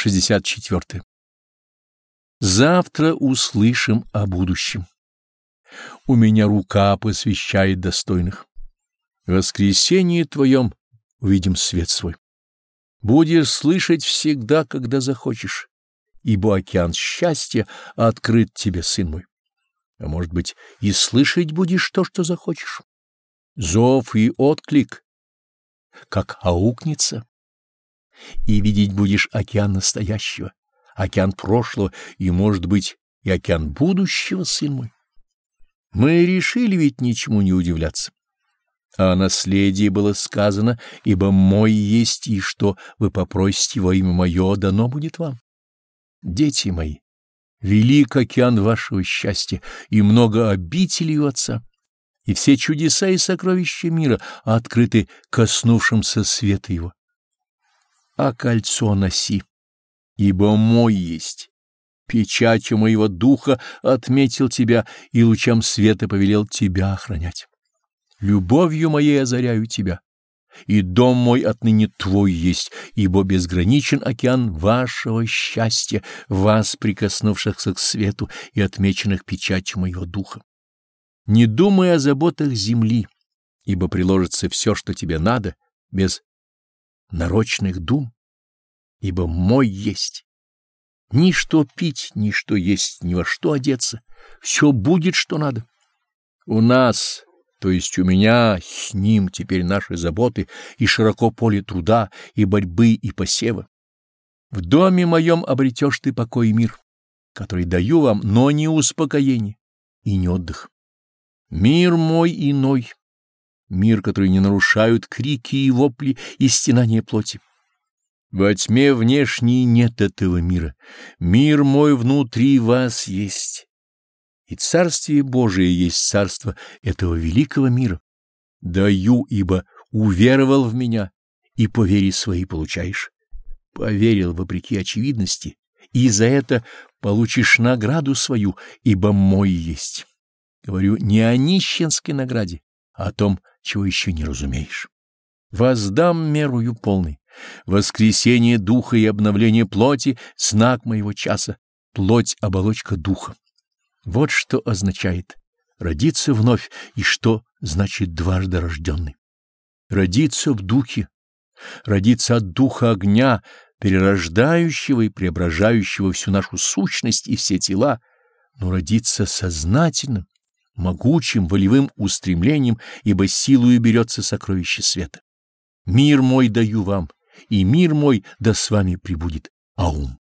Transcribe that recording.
64. Завтра услышим о будущем. У меня рука посвящает достойных. В воскресенье твоем увидим свет свой. Будешь слышать всегда, когда захочешь, ибо океан счастья открыт тебе, сын мой. А может быть, и слышать будешь то, что захочешь. Зов и отклик, как аукнется и видеть будешь океан настоящего, океан прошлого и, может быть, и океан будущего, сын мой. Мы решили ведь ничему не удивляться. А о наследии было сказано, ибо мой есть, и что вы попросите во имя мое, дано будет вам. Дети мои, велик океан вашего счастья, и много обителей у Отца, и все чудеса и сокровища мира открыты коснувшимся света его а кольцо носи, ибо мой есть. Печатью моего духа отметил тебя и лучам света повелел тебя охранять. Любовью моей озаряю тебя, и дом мой отныне твой есть, ибо безграничен океан вашего счастья, вас, прикоснувшихся к свету и отмеченных печатью моего духа. Не думай о заботах земли, ибо приложится все, что тебе надо, без нарочных дум, ибо мой есть. Ни что пить, ни что есть, ни во что одеться, все будет, что надо. У нас, то есть у меня, с ним теперь наши заботы и широко поле труда, и борьбы, и посева. В доме моем обретешь ты покой и мир, который даю вам, но не успокоение и не отдых. Мир мой иной, мир, который не нарушают крики и вопли и стенания плоти. Во тьме внешней нет этого мира. Мир мой внутри вас есть. И Царствие Божие есть царство этого великого мира. Даю, ибо уверовал в меня, и по вере своей получаешь. Поверил вопреки очевидности, и за это получишь награду свою, ибо мой есть. Говорю не о нищенской награде, о том, чего еще не разумеешь. Воздам мерую полной. Воскресение духа и обновление плоти — знак моего часа. Плоть — оболочка духа. Вот что означает родиться вновь и что значит дважды рожденный. Родиться в духе, родиться от духа огня, перерождающего и преображающего всю нашу сущность и все тела, но родиться сознательным, могучим волевым устремлением, ибо силою берется сокровище света. Мир мой даю вам, и мир мой да с вами пребудет. Аум.